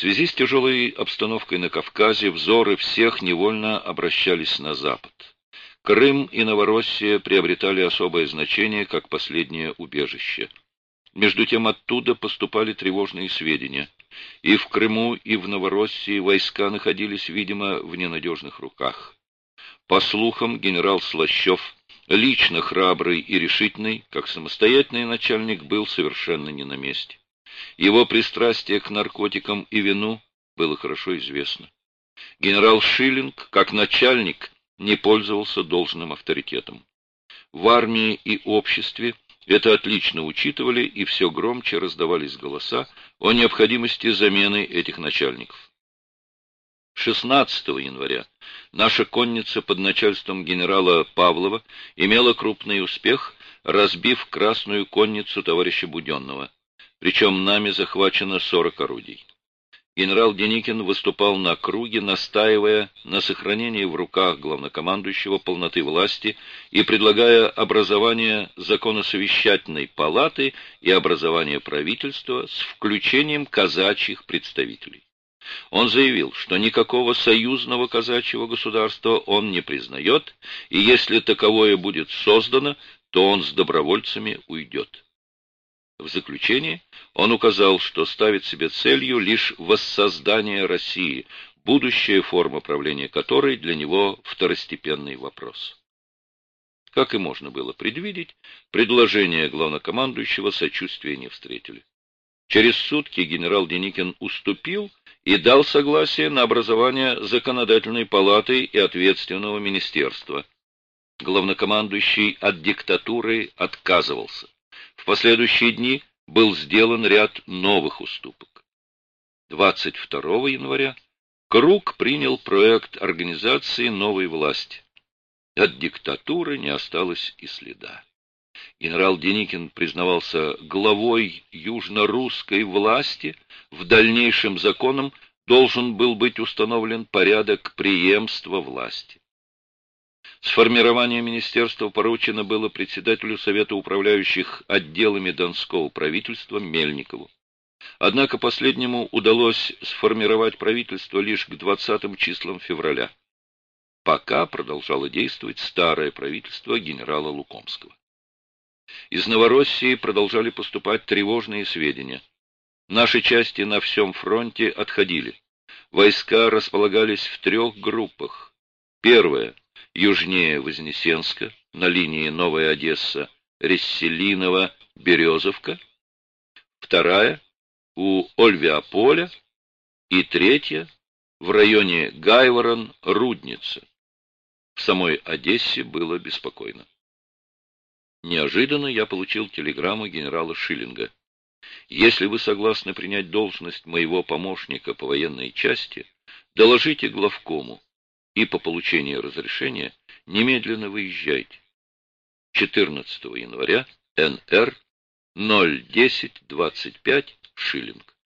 В связи с тяжелой обстановкой на Кавказе взоры всех невольно обращались на Запад. Крым и Новороссия приобретали особое значение как последнее убежище. Между тем оттуда поступали тревожные сведения. И в Крыму, и в Новороссии войска находились, видимо, в ненадежных руках. По слухам, генерал Слащев, лично храбрый и решительный, как самостоятельный начальник, был совершенно не на месте. Его пристрастие к наркотикам и вину было хорошо известно. Генерал Шиллинг, как начальник, не пользовался должным авторитетом. В армии и обществе это отлично учитывали, и все громче раздавались голоса о необходимости замены этих начальников. 16 января наша конница под начальством генерала Павлова имела крупный успех, разбив красную конницу товарища Буденного. Причем нами захвачено 40 орудий генерал Деникин выступал на круге, настаивая на сохранении в руках главнокомандующего полноты власти и предлагая образование законосовещательной палаты и образование правительства с включением казачьих представителей. Он заявил, что никакого союзного казачьего государства он не признает, и если таковое будет создано, то он с добровольцами уйдет. В заключение он указал, что ставит себе целью лишь воссоздание России, будущая форма правления которой для него второстепенный вопрос. Как и можно было предвидеть, предложение главнокомандующего сочувствия не встретили. Через сутки генерал Деникин уступил и дал согласие на образование законодательной палаты и ответственного министерства. Главнокомандующий от диктатуры отказывался. В последующие дни был сделан ряд новых уступок. 22 января Круг принял проект организации новой власти. От диктатуры не осталось и следа. Генерал Деникин признавался главой южно-русской власти, в дальнейшем законом должен был быть установлен порядок преемства власти. Сформирование министерства поручено было председателю Совета управляющих отделами Донского правительства Мельникову. Однако последнему удалось сформировать правительство лишь к 20 числам февраля. Пока продолжало действовать старое правительство генерала Лукомского. Из Новороссии продолжали поступать тревожные сведения. Наши части на всем фронте отходили. Войска располагались в трех группах. Первая южнее Вознесенска, на линии Новая Одесса, Ресселинова, Березовка, вторая у Ольвиополя и третья в районе Гайворон-Рудница. В самой Одессе было беспокойно. Неожиданно я получил телеграмму генерала Шиллинга. Если вы согласны принять должность моего помощника по военной части, доложите главкому и по получении разрешения немедленно выезжайте. 14 января НР 01025 Шиллинг.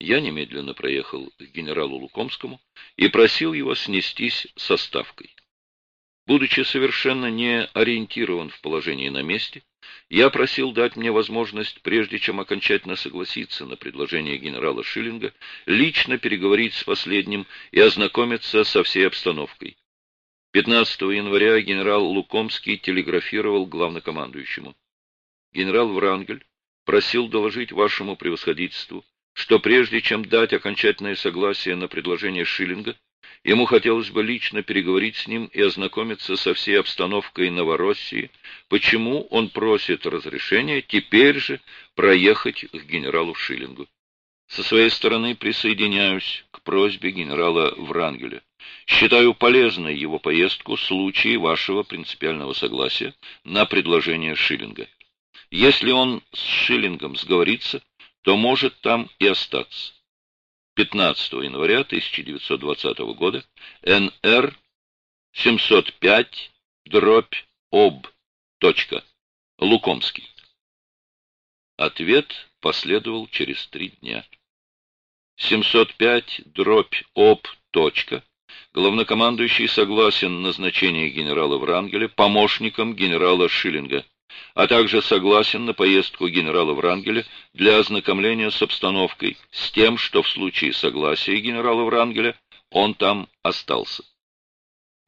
Я немедленно проехал к генералу Лукомскому и просил его снестись со ставкой. Будучи совершенно не ориентирован в положении на месте, я просил дать мне возможность, прежде чем окончательно согласиться на предложение генерала Шиллинга, лично переговорить с последним и ознакомиться со всей обстановкой. 15 января генерал Лукомский телеграфировал главнокомандующему. Генерал Врангель просил доложить вашему превосходительству, что прежде чем дать окончательное согласие на предложение Шиллинга, Ему хотелось бы лично переговорить с ним и ознакомиться со всей обстановкой Новороссии, почему он просит разрешения теперь же проехать к генералу Шиллингу. Со своей стороны присоединяюсь к просьбе генерала Врангеля. Считаю полезной его поездку в случае вашего принципиального согласия на предложение Шиллинга. Если он с Шиллингом сговорится, то может там и остаться. 15 января 1920 года НР 705 дробь об. Точка. Лукомский. Ответ последовал через три дня. 705 дробь об. Точка. Главнокомандующий согласен назначение генерала Врангеля помощником генерала Шиллинга. А также согласен на поездку генерала Врангеля для ознакомления с обстановкой, с тем, что в случае согласия генерала Врангеля он там остался.